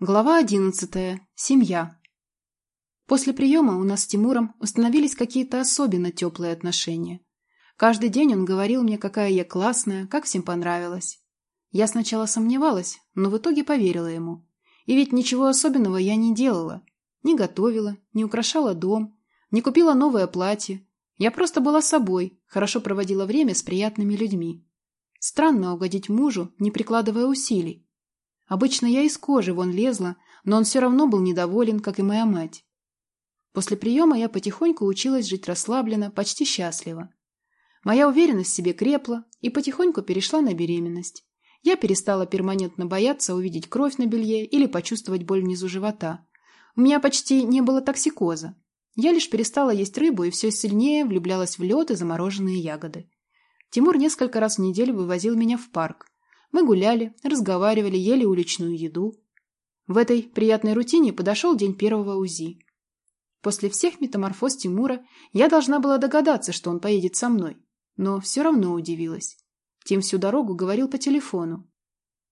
Глава одиннадцатая. Семья. После приема у нас с Тимуром установились какие-то особенно теплые отношения. Каждый день он говорил мне, какая я классная, как всем понравилось. Я сначала сомневалась, но в итоге поверила ему. И ведь ничего особенного я не делала. Не готовила, не украшала дом, не купила новое платье. Я просто была собой, хорошо проводила время с приятными людьми. Странно угодить мужу, не прикладывая усилий. Обычно я из кожи вон лезла, но он все равно был недоволен, как и моя мать. После приема я потихоньку училась жить расслабленно, почти счастливо. Моя уверенность в себе крепла и потихоньку перешла на беременность. Я перестала перманентно бояться увидеть кровь на белье или почувствовать боль внизу живота. У меня почти не было токсикоза. Я лишь перестала есть рыбу и все сильнее влюблялась в лед и замороженные ягоды. Тимур несколько раз в неделю вывозил меня в парк, мы гуляли, разговаривали, ели уличную еду. В этой приятной рутине подошел день первого УЗИ. После всех метаморфоз Тимура я должна была догадаться, что он поедет со мной, но все равно удивилась. Тим всю дорогу говорил по телефону.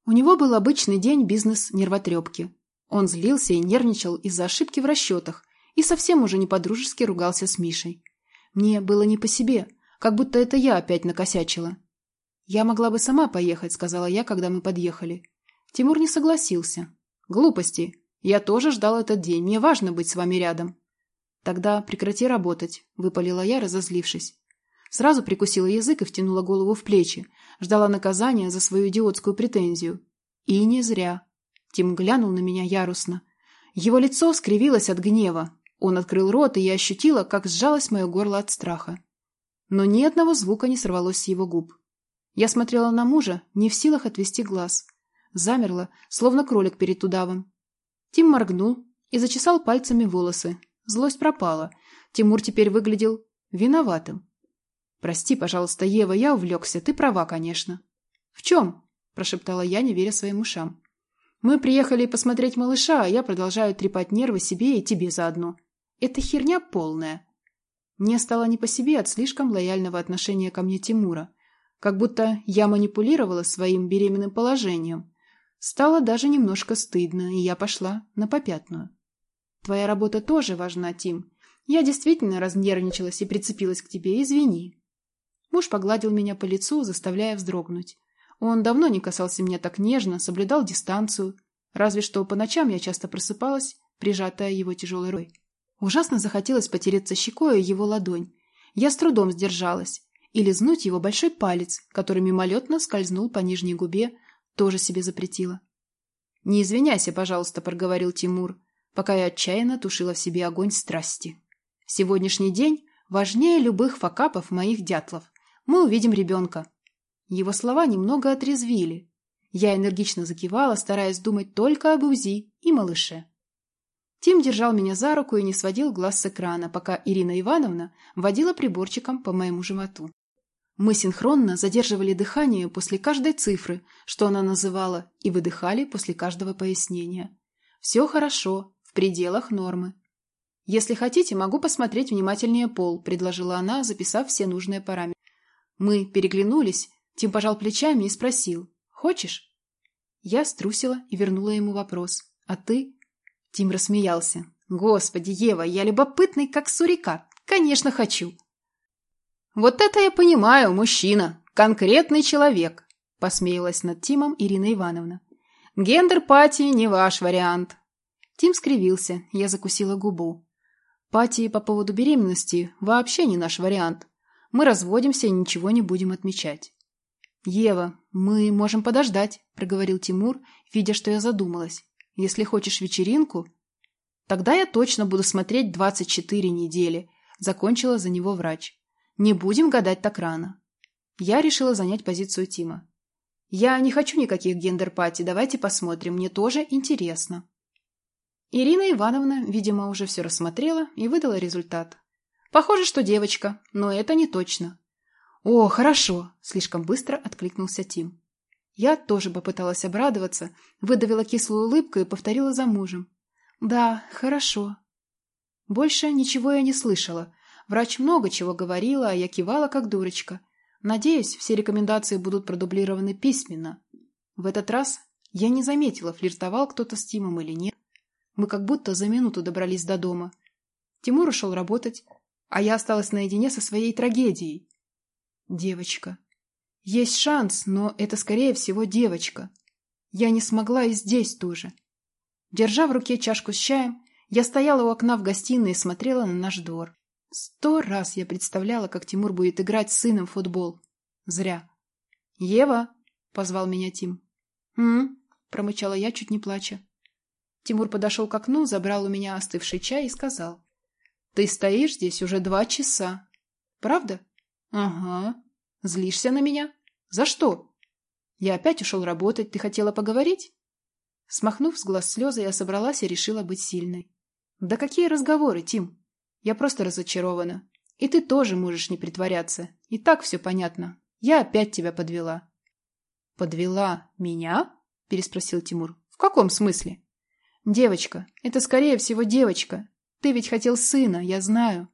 У него был обычный день бизнес-нервотрепки. Он злился и нервничал из-за ошибки в расчетах и совсем уже не по-дружески ругался с Мишей. Мне было не по себе, как будто это я опять накосячила. «Я могла бы сама поехать», — сказала я, когда мы подъехали. Тимур не согласился. «Глупости. Я тоже ждал этот день. Мне важно быть с вами рядом». «Тогда прекрати работать», — выпалила я, разозлившись. Сразу прикусила язык и втянула голову в плечи. Ждала наказания за свою идиотскую претензию. И не зря. Тим глянул на меня ярусно. Его лицо скривилось от гнева. Он открыл рот, и я ощутила, как сжалось мое горло от страха. Но ни одного звука не сорвалось с его губ. Я смотрела на мужа, не в силах отвести глаз. Замерла, словно кролик перед удавом. Тим моргнул и зачесал пальцами волосы. Злость пропала. Тимур теперь выглядел виноватым. «Прости, пожалуйста, Ева, я увлекся. Ты права, конечно». «В чем?» – прошептала я, не веря своим ушам. «Мы приехали посмотреть малыша, а я продолжаю трепать нервы себе и тебе заодно. Это херня полная». Мне стало не по себе от слишком лояльного отношения ко мне Тимура – как будто я манипулировала своим беременным положением. Стало даже немножко стыдно, и я пошла на попятную. Твоя работа тоже важна, Тим. Я действительно разнервничалась и прицепилась к тебе, извини. Муж погладил меня по лицу, заставляя вздрогнуть. Он давно не касался меня так нежно, соблюдал дистанцию. Разве что по ночам я часто просыпалась, прижатая его тяжелой рой. Ужасно захотелось потереться щекой его ладонь. Я с трудом сдержалась и лизнуть его большой палец, который мимолетно скользнул по нижней губе, тоже себе запретила. «Не извиняйся, пожалуйста», — проговорил Тимур, пока я отчаянно тушила в себе огонь страсти. «Сегодняшний день важнее любых факапов моих дятлов. Мы увидим ребенка». Его слова немного отрезвили. Я энергично закивала, стараясь думать только об УЗИ и малыше. Тим держал меня за руку и не сводил глаз с экрана, пока Ирина Ивановна водила приборчиком по моему животу. Мы синхронно задерживали дыхание после каждой цифры, что она называла, и выдыхали после каждого пояснения. Все хорошо, в пределах нормы. «Если хотите, могу посмотреть внимательнее пол», – предложила она, записав все нужные параметры. Мы переглянулись, Тим пожал плечами и спросил «Хочешь?». Я струсила и вернула ему вопрос «А ты?». Тим рассмеялся. «Господи, Ева, я любопытный, как сурикат. Конечно, хочу!» «Вот это я понимаю, мужчина, конкретный человек», – посмеялась над Тимом Ирина Ивановна. «Гендер-пати не ваш вариант». Тим скривился, я закусила губу. «Пати по поводу беременности вообще не наш вариант. Мы разводимся и ничего не будем отмечать». «Ева, мы можем подождать», – проговорил Тимур, видя, что я задумалась. «Если хочешь вечеринку...» «Тогда я точно буду смотреть 24 недели», – закончила за него врач. Не будем гадать так рано. Я решила занять позицию Тима. Я не хочу никаких гендер-пати, давайте посмотрим, мне тоже интересно. Ирина Ивановна, видимо, уже все рассмотрела и выдала результат. Похоже, что девочка, но это не точно. О, хорошо, слишком быстро откликнулся Тим. Я тоже попыталась обрадоваться, выдавила кислую улыбку и повторила за мужем. Да, хорошо. Больше ничего я не слышала, Врач много чего говорила, а я кивала как дурочка. Надеюсь, все рекомендации будут продублированы письменно. В этот раз Я не заметила, флиртовал кто-то с Тимом или нет. Мы как будто за минуту добрались до дома. Тимур ушел работать, а я осталась наедине со своей трагедией. Девочка. Есть шанс, но это, скорее всего, девочка. Я не смогла и здесь тоже. Держа в руке чашку с чаем, я стояла у окна в гостиной и смотрела на наш двор. Сто раз я представляла, как Тимур будет играть с сыном в футбол. Зря. «Ева!» — позвал меня Тим. «М?», промычала я, чуть не плача. Тимур подошел к окну, забрал у меня остывший чай и сказал. «Ты стоишь здесь уже два часа. Правда?» «Ага. Злишься на меня? За что?» «Я опять ушел работать. Ты хотела поговорить?» Смахнув с глаз слезы, я собралась и решила быть сильной. «Да какие разговоры, Тим? Я просто разочарована. И ты тоже можешь не притворяться. И так все понятно. Я опять тебя подвела». «Подвела меня?» – переспросил Тимур. «В каком смысле?» «Девочка. Это, скорее всего, девочка. Ты ведь хотел сына, я знаю».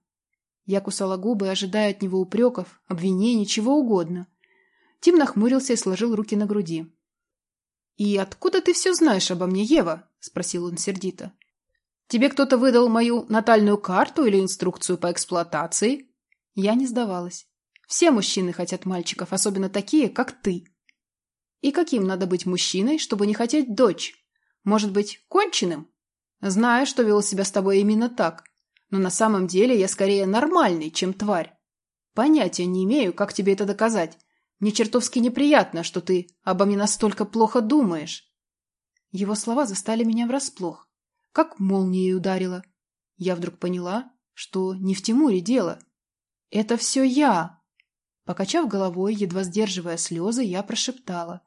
Я кусала губы, ожидая от него упреков, обвинений, чего угодно. Тим нахмурился и сложил руки на груди. «И откуда ты все знаешь обо мне, Ева?» – спросил он сердито. «Тебе кто-то выдал мою натальную карту или инструкцию по эксплуатации?» Я не сдавалась. Все мужчины хотят мальчиков, особенно такие, как ты. И каким надо быть мужчиной, чтобы не хотеть дочь? Может быть, конченым? Знаю, что вел себя с тобой именно так. Но на самом деле я скорее нормальный, чем тварь. Понятия не имею, как тебе это доказать. Мне чертовски неприятно, что ты обо мне настолько плохо думаешь. Его слова застали меня врасплох. Как молнией ударило. Я вдруг поняла, что не в Тимуре дело. Это все я. Покачав головой, едва сдерживая слезы, я прошептала.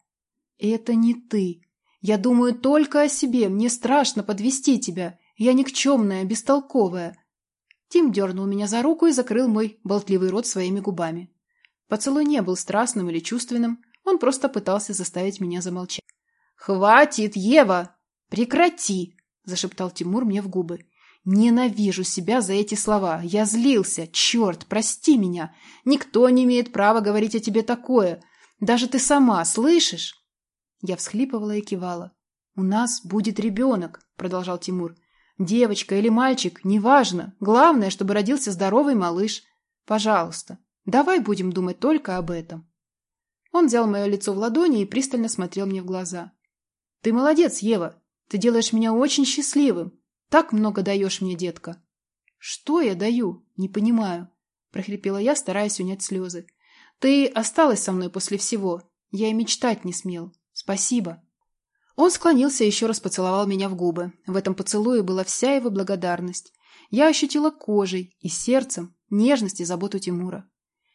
«Это не ты. Я думаю только о себе. Мне страшно подвести тебя. Я никчемная, бестолковая». Тим дернул меня за руку и закрыл мой болтливый рот своими губами. Поцелуй не был страстным или чувственным, он просто пытался заставить меня замолчать. «Хватит, Ева! Прекрати!» – зашептал Тимур мне в губы. «Ненавижу себя за эти слова. Я злился. Черт, прости меня. Никто не имеет права говорить о тебе такое. Даже ты сама, слышишь?» Я всхлипывала и кивала. «У нас будет ребенок», – продолжал Тимур. «Девочка или мальчик, неважно. Главное, чтобы родился здоровый малыш. Пожалуйста, Давай будем думать только об этом. Он взял мое лицо в ладони и пристально смотрел мне в глаза. Ты молодец, Ева. Ты делаешь меня очень счастливым. Так много даешь мне, детка. Что я даю? Не понимаю. Прохрипела я, стараясь унять слезы. Ты осталась со мной после всего. Я и мечтать не смел. Спасибо. Он склонился и еще раз поцеловал меня в губы. В этом поцелуе была вся его благодарность. Я ощутила кожей и сердцем нежность и заботу Тимура.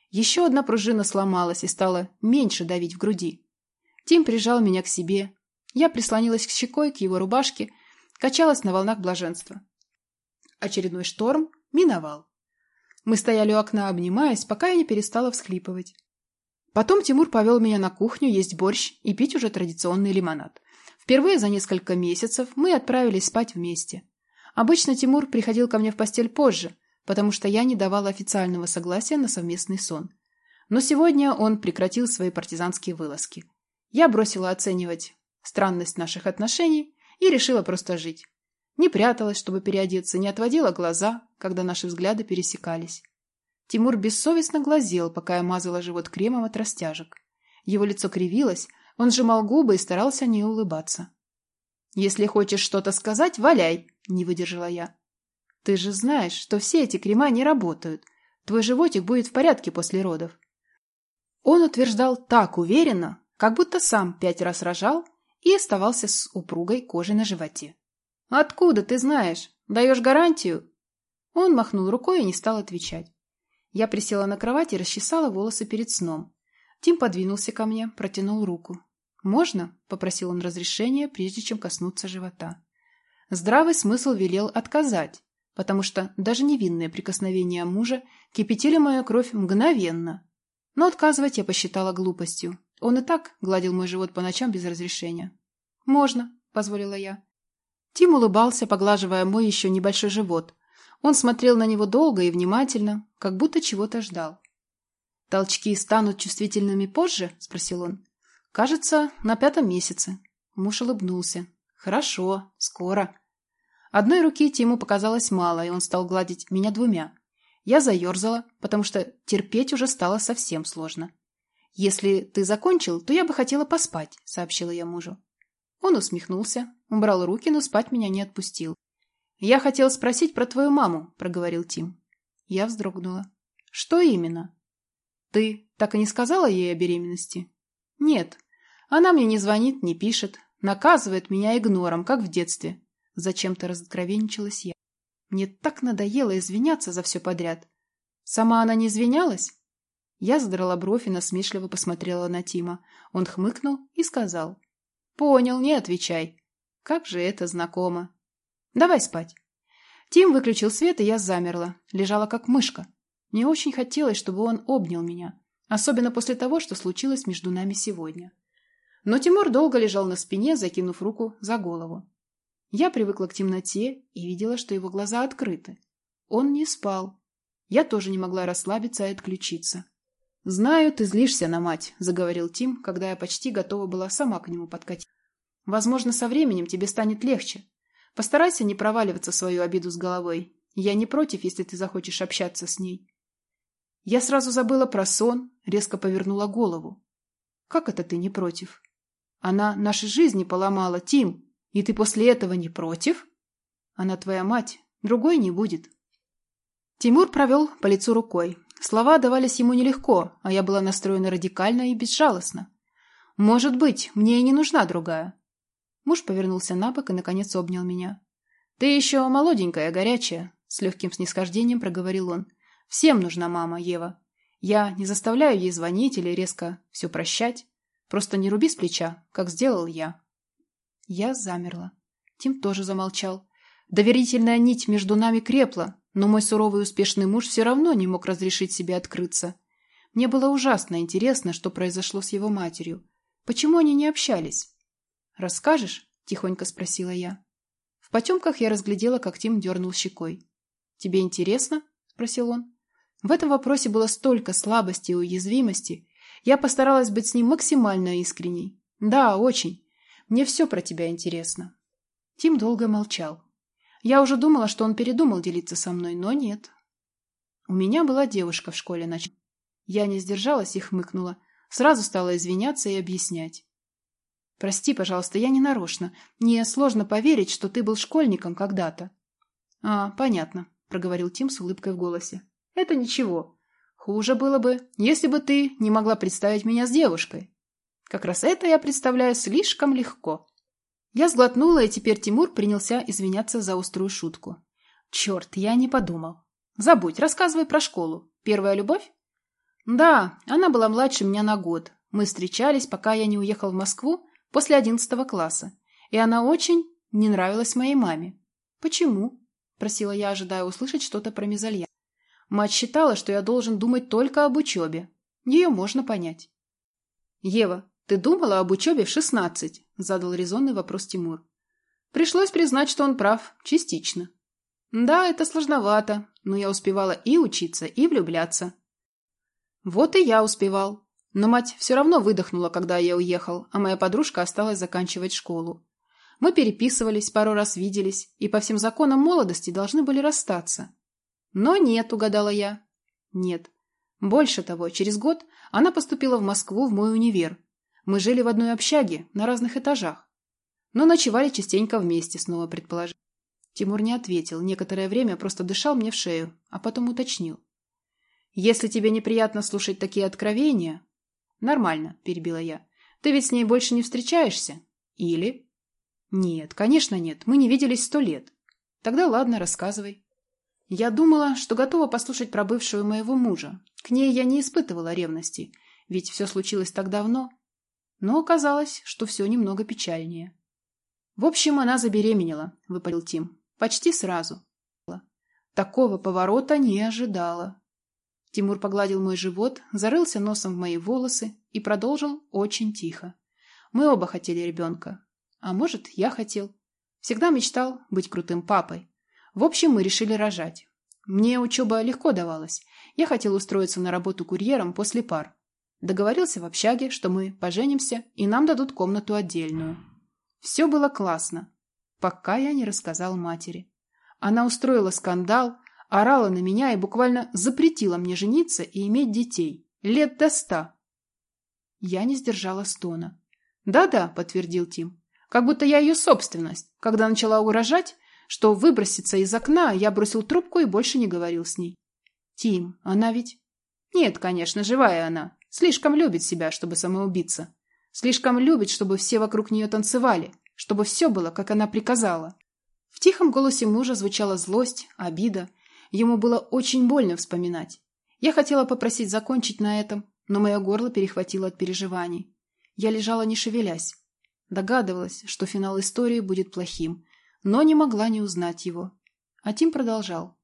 Еще одна пружина сломалась и стала меньше давить в груди. Тим прижал меня к себе. Я прислонилась к щекой к его рубашке, качалась на волнах блаженства. Очередной шторм миновал. Мы стояли у окна, обнимаясь, пока я не перестала всхлипывать. Потом Тимур повел меня на кухню есть борщ и пить уже традиционный лимонад. Впервые за несколько месяцев мы отправились спать вместе. Обычно Тимур приходил ко мне в постель позже, потому что я не давала официального согласия на совместный сон. Но сегодня он прекратил свои партизанские вылазки. Я бросила оценивать странность наших отношений и решила просто жить. Не пряталась, чтобы переодеться, не отводила глаза, когда наши взгляды пересекались. Тимур бессовестно глазел, пока я мазала живот кремом от растяжек. Его лицо кривилось, он сжимал губы и старался не улыбаться. «Если хочешь что-то сказать, валяй!» – не выдержала я. Ты же знаешь, что все эти крема не работают. Твой животик будет в порядке после родов. Он утверждал так уверенно, как будто сам пять раз рожал и оставался с упругой кожей на животе. «Откуда ты знаешь? Даешь гарантию?» Он махнул рукой и не стал отвечать. Я присела на кровать и расчесала волосы перед сном. Тим подвинулся ко мне, протянул руку. «Можно?» – попросил он разрешения, прежде чем коснуться живота. Здравый смысл велел отказать, потому что даже невинные прикосновения мужа кипятили мою кровь мгновенно. Но отказывать я посчитала глупостью. Он и так гладил мой живот по ночам без разрешения. «Можно», — позволила я. Тим улыбался, поглаживая мой еще небольшой живот. Он смотрел на него долго и внимательно, как будто чего-то ждал. «Толчки станут чувствительными позже?» — спросил он. «Кажется, на пятом месяце. Муж улыбнулся. «Хорошо, скоро». Одной руки Тиму показалось мало, и он стал гладить меня двумя. Я заерзала, потому что терпеть уже стало совсем сложно. «Если ты закончил, то я бы хотела поспать», — сообщила я мужу. Он усмехнулся, убрал руки, но спать меня не отпустил. «Я хотел спросить про твою маму», — проговорил Тим. Я вздрогнула. «Что именно?» «Ты так и не сказала ей о беременности?» «Нет. Она мне не звонит, не пишет. Наказывает меня игнором, как в детстве. Зачем-то разоткровенничалась я. Мне так надоело извиняться за все подряд. Сама она не извинялась? Я задрала бровь и насмешливо посмотрела на Тима. Он хмыкнул и сказал. «Понял, не отвечай. Как же это знакомо. Давай спать». Тим выключил свет, и я замерла. Лежала как мышка. Мне очень хотелось, чтобы он обнял меня. Особенно после того, что случилось между нами сегодня. Но Тимур долго лежал на спине, закинув руку за голову. Я привыкла к темноте и видела, что его глаза открыты. Он не спал. Я тоже не могла расслабиться и отключиться. «Знаю, ты злишься на мать», — заговорил Тим, когда я почти готова была сама к нему подкатить. «Возможно, со временем тебе станет легче. Постарайся не проваливаться в свою обиду с головой. Я не против, если ты захочешь общаться с ней». Я сразу забыла про сон, резко повернула голову. «Как это ты не против?» «Она нашей жизни поломала, Тим!» И ты после этого не против? Она твоя мать, другой не будет. Тимур провел по лицу рукой. Слова давались ему нелегко, а я была настроена радикально и безжалостно. Может быть, мне и не нужна другая. Муж повернулся на бок и, наконец, обнял меня. «Ты еще молоденькая, горячая», — с легким снисхождением проговорил он. «Всем нужна мама, Ева. Я не заставляю ей звонить или резко все прощать. Просто не руби с плеча, как сделал я». Я замерла. Тим тоже замолчал. Доверительная нить между нами крепла, но мой суровый успешный муж все равно не мог разрешить себе открыться. Мне было ужасно интересно, что произошло с его матерью. Почему они не общались? «Расскажешь?» – тихонько спросила я. В потемках я разглядела, как Тим дернул щекой. «Тебе интересно?» – спросил он. В этом вопросе было столько слабости и уязвимости. Я постаралась быть с ним максимально искренней. «Да, очень. Мне все про тебя интересно». Тим долго молчал. Я уже думала, что он передумал делиться со мной, но нет. У меня была девушка в школе, нач... Я не сдержалась и хмыкнула. Сразу стала извиняться и объяснять. «Прости, пожалуйста, я не нарочно. Мне сложно поверить, что ты был школьником когда-то». «А, понятно», — проговорил Тим с улыбкой в голосе. «Это ничего. Хуже было бы, если бы ты не могла представить меня с девушкой. Как раз это я представляю слишком легко. Я сглотнула, и теперь Тимур принялся извиняться за острую шутку. Черт, я не подумал. Забудь, рассказывай про школу. Первая любовь? Да, она была младше меня на год. Мы встречались, пока я не уехал в Москву после одиннадцатого класса. И она очень не нравилась моей маме. Почему? Просила я, ожидая услышать что-то про мезальян. Мать считала, что я должен думать только об учебе. Ее можно понять. Ева, «Ты думала об учебе в шестнадцать?» – задал резонный вопрос Тимур. Пришлось признать, что он прав, частично. Да, это сложновато, но я успевала и учиться, и влюбляться. Вот и я успевал. Но мать все равно выдохнула, когда я уехал, а моя подружка осталась заканчивать школу. Мы переписывались, пару раз виделись, и по всем законам молодости должны были расстаться. Но нет, угадала я. Нет. Больше того, через год она поступила в Москву в мой универ, мы жили в одной общаге, на разных этажах. Но ночевали частенько вместе, снова предположил. Тимур не ответил, некоторое время просто дышал мне в шею, а потом уточнил. «Если тебе неприятно слушать такие откровения...» «Нормально», — перебила я. «Ты ведь с ней больше не встречаешься? Или...» «Нет, конечно нет, мы не виделись сто лет. Тогда ладно, рассказывай». Я думала, что готова послушать про бывшую моего мужа. К ней я не испытывала ревности, ведь все случилось так давно. Но оказалось, что все немного печальнее. В общем, она забеременела, выпалил Тим. Почти сразу. Такого поворота не ожидала. Тимур погладил мой живот, зарылся носом в мои волосы и продолжил очень тихо. Мы оба хотели ребенка. А может, я хотел. Всегда мечтал быть крутым папой. В общем, мы решили рожать. Мне учеба легко давалась. Я хотел устроиться на работу курьером после пар. Договорился в общаге, что мы поженимся, и нам дадут комнату отдельную. Все было классно, пока я не рассказал матери. Она устроила скандал, орала на меня и буквально запретила мне жениться и иметь детей. Лет до ста. Я не сдержала стона. «Да-да», — подтвердил Тим, — «как будто я ее собственность. Когда начала угрожать, что выброситься из окна, я бросил трубку и больше не говорил с ней». «Тим, она ведь...» «Нет, конечно, живая она. Слишком любит себя, чтобы самоубиться. Слишком любит, чтобы все вокруг нее танцевали, чтобы все было, как она приказала». В тихом голосе мужа звучала злость, обида. Ему было очень больно вспоминать. Я хотела попросить закончить на этом, но мое горло перехватило от переживаний. Я лежала не шевелясь. Догадывалась, что финал истории будет плохим, но не могла не узнать его. А Тим продолжал.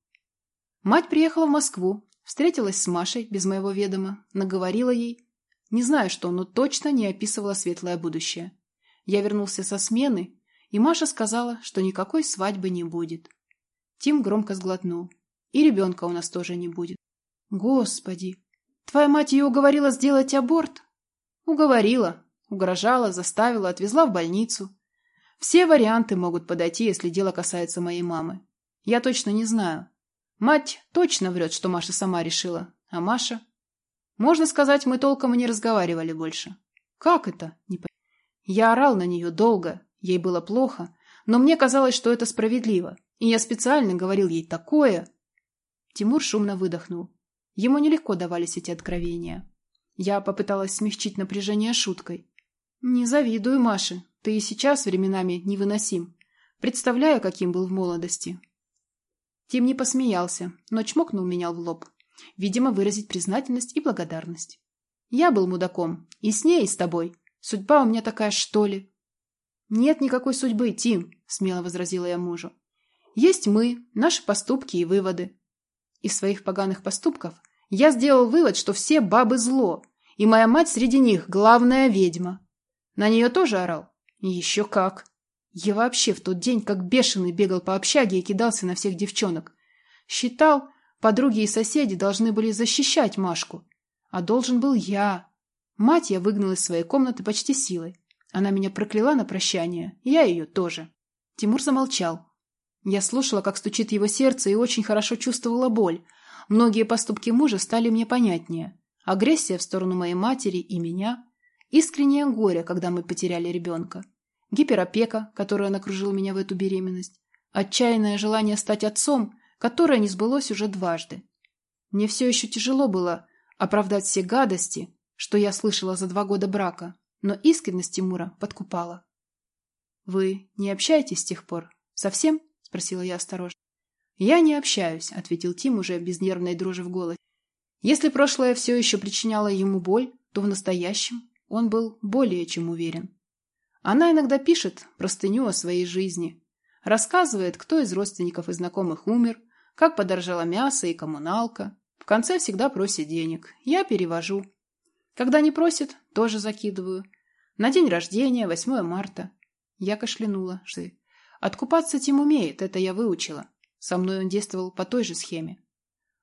Мать приехала в Москву, встретилась с Машей без моего ведома, наговорила ей. Не знаю что, но точно не описывала светлое будущее. Я вернулся со смены, и Маша сказала, что никакой свадьбы не будет. Тим громко сглотнул. И ребенка у нас тоже не будет. Господи! Твоя мать ее уговорила сделать аборт? Уговорила, угрожала, заставила, отвезла в больницу. Все варианты могут подойти, если дело касается моей мамы. Я точно не знаю. Мать точно врет, что Маша сама решила. А Маша? Можно сказать, мы толком и не разговаривали больше. Как это? Не по... Я орал на нее долго, ей было плохо, но мне казалось, что это справедливо, и я специально говорил ей такое. Тимур шумно выдохнул. Ему нелегко давались эти откровения. Я попыталась смягчить напряжение шуткой. «Не завидую, Маше. Ты и сейчас временами невыносим. Представляю, каким был в молодости». Тим не посмеялся, но чмокнул меня в лоб. Видимо, выразить признательность и благодарность. «Я был мудаком. И с ней, и с тобой. Судьба у меня такая, что ли?» «Нет никакой судьбы, Тим», — смело возразила я мужу. «Есть мы, наши поступки и выводы. Из своих поганых поступков я сделал вывод, что все бабы зло, и моя мать среди них главная ведьма. На нее тоже орал? Еще как. Я вообще в тот день как бешеный бегал по общаге и кидался на всех девчонок. Считал, подруги и соседи должны были защищать Машку. А должен был я. Мать я выгнал из своей комнаты почти силой. Она меня прокляла на прощание, я ее тоже. Тимур замолчал. Я слушала, как стучит его сердце, и очень хорошо чувствовала боль, Многие поступки мужа стали мне понятнее. Агрессия в сторону моей матери и меня. Искреннее горе, когда мы потеряли ребенка. Гиперопека, которая накружила меня в эту беременность. Отчаянное желание стать отцом, которое не сбылось уже дважды. Мне все еще тяжело было оправдать все гадости, что я слышала за два года брака, но искренность Тимура подкупала. «Вы не общаетесь с тех пор? Совсем?» – спросила я осторожно. «Я не общаюсь», — ответил Тим уже без нервной дрожи в голосе. Если прошлое все еще причиняло ему боль, то в настоящем он был более чем уверен. Она иногда пишет простыню о своей жизни, рассказывает, кто из родственников и знакомых умер, как подорожало мясо и коммуналка. В конце всегда просит денег. Я перевожу. Когда не просит, тоже закидываю. На день рождения, 8 марта. Я кашлянула. Откупаться Тим умеет, это я выучила. Со мной он действовал по той же схеме.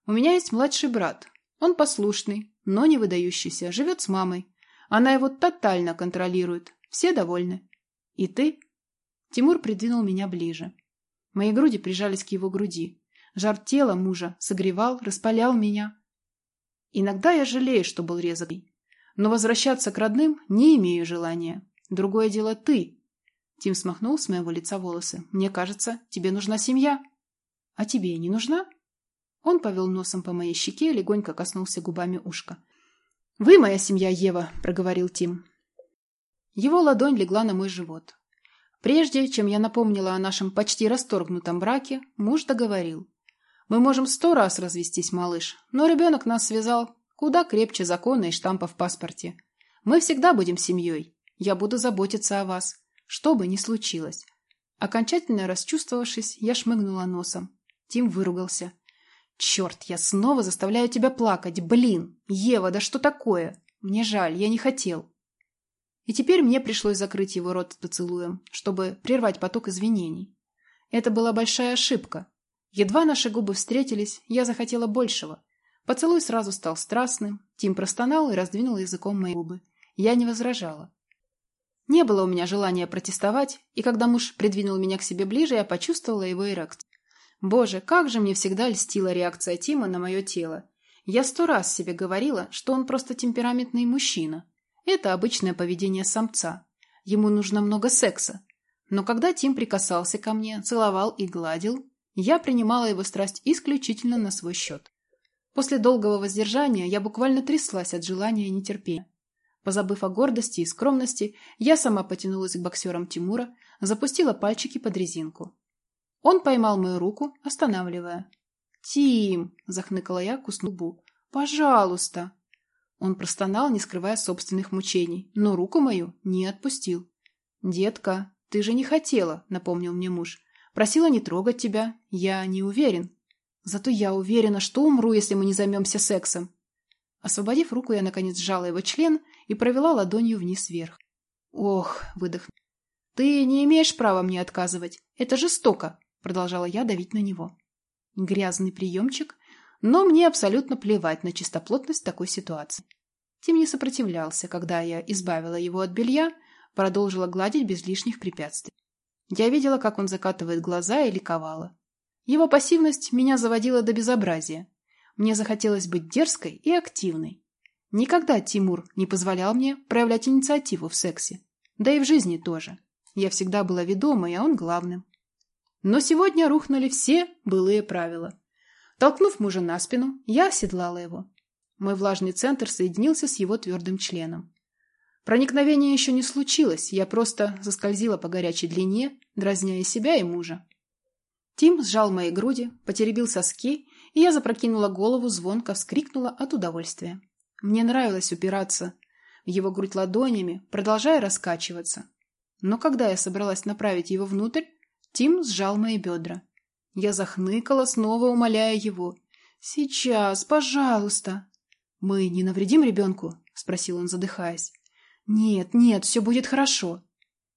У меня есть младший брат. Он послушный, но не выдающийся, живет с мамой. Она его тотально контролирует. Все довольны. И ты? Тимур придвинул меня ближе. Мои груди прижались к его груди. Жар тела мужа согревал, распалял меня. Иногда я жалею, что был резкий. Но возвращаться к родным не имею желания. Другое дело ты. Тим смахнул с моего лица волосы. Мне кажется, тебе нужна семья. А тебе не нужна?» Он повел носом по моей щеке легонько коснулся губами ушка. «Вы моя семья, Ева», — проговорил Тим. Его ладонь легла на мой живот. Прежде чем я напомнила о нашем почти расторгнутом браке, муж договорил. «Мы можем сто раз развестись, малыш, но ребенок нас связал куда крепче закона и штампа в паспорте. Мы всегда будем семьей. Я буду заботиться о вас, что бы ни случилось». Окончательно расчувствовавшись, я шмыгнула носом. Тим выругался. «Черт, я снова заставляю тебя плакать! Блин! Ева, да что такое? Мне жаль, я не хотел!» И теперь мне пришлось закрыть его рот поцелуем, чтобы прервать поток извинений. Это была большая ошибка. Едва наши губы встретились, я захотела большего. Поцелуй сразу стал страстным, Тим простонал и раздвинул языком мои губы. Я не возражала. Не было у меня желания протестовать, и когда муж придвинул меня к себе ближе, я почувствовала его эрекцию. Боже, как же мне всегда льстила реакция Тима на мое тело. Я сто раз себе говорила, что он просто темпераментный мужчина. Это обычное поведение самца. Ему нужно много секса. Но когда Тим прикасался ко мне, целовал и гладил, я принимала его страсть исключительно на свой счет. После долгого воздержания я буквально тряслась от желания и нетерпения. Позабыв о гордости и скромности, я сама потянулась к боксерам Тимура, запустила пальчики под резинку. Он поймал мою руку, останавливая. «Тим!» – захныкала я, куснув губу. «Пожалуйста!» Он простонал, не скрывая собственных мучений, но руку мою не отпустил. «Детка, ты же не хотела», — напомнил мне муж. «Просила не трогать тебя. Я не уверен. Зато я уверена, что умру, если мы не займемся сексом». Освободив руку, я, наконец, сжала его член и провела ладонью вниз-вверх. «Ох!» — выдохнул. «Ты не имеешь права мне отказывать. Это жестоко!» — продолжала я давить на него. Грязный приемчик, но мне абсолютно плевать на чистоплотность такой ситуации. Тим не сопротивлялся, когда я избавила его от белья, продолжила гладить без лишних препятствий. Я видела, как он закатывает глаза и ликовала. Его пассивность меня заводила до безобразия. Мне захотелось быть дерзкой и активной. Никогда Тимур не позволял мне проявлять инициативу в сексе. Да и в жизни тоже. Я всегда была ведомой, а он главным. Но сегодня рухнули все былые правила. Толкнув мужа на спину, я оседлала его. Мой влажный центр соединился с его твердым членом. Проникновение еще не случилось, я просто заскользила по горячей длине, дразня и себя, и мужа. Тим сжал мои груди, потеребил соски, и я запрокинула голову, звонко вскрикнула от удовольствия. Мне нравилось упираться в его грудь ладонями, продолжая раскачиваться. Но когда я собралась направить его внутрь, Тим сжал мои бедра. Я захныкала, снова умоляя его. «Сейчас, пожалуйста!» «Мы не навредим ребенку?» — спросил он, задыхаясь. «Нет, нет, все будет хорошо».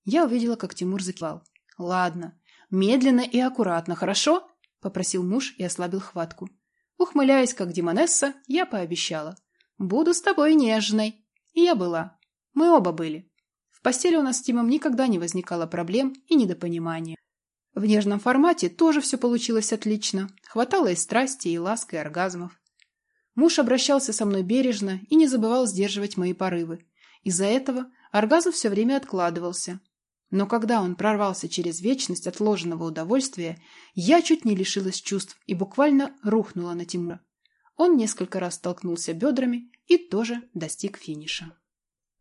Я увидела, как Тимур закивал. «Ладно, медленно и аккуратно, хорошо?» — попросил муж и ослабил хватку. Ухмыляясь, как Димонесса, я пообещала. «Буду с тобой нежной». И я была. Мы оба были. В постели у нас с Тимом никогда не возникало проблем и недопонимания. В нежном формате тоже все получилось отлично. Хватало и страсти, и ласки, и оргазмов. Муж обращался со мной бережно и не забывал сдерживать мои порывы. Из-за этого оргазм все время откладывался. Но когда он прорвался через вечность отложенного удовольствия, я чуть не лишилась чувств и буквально рухнула на Тимура. Он несколько раз столкнулся бедрами и тоже достиг финиша.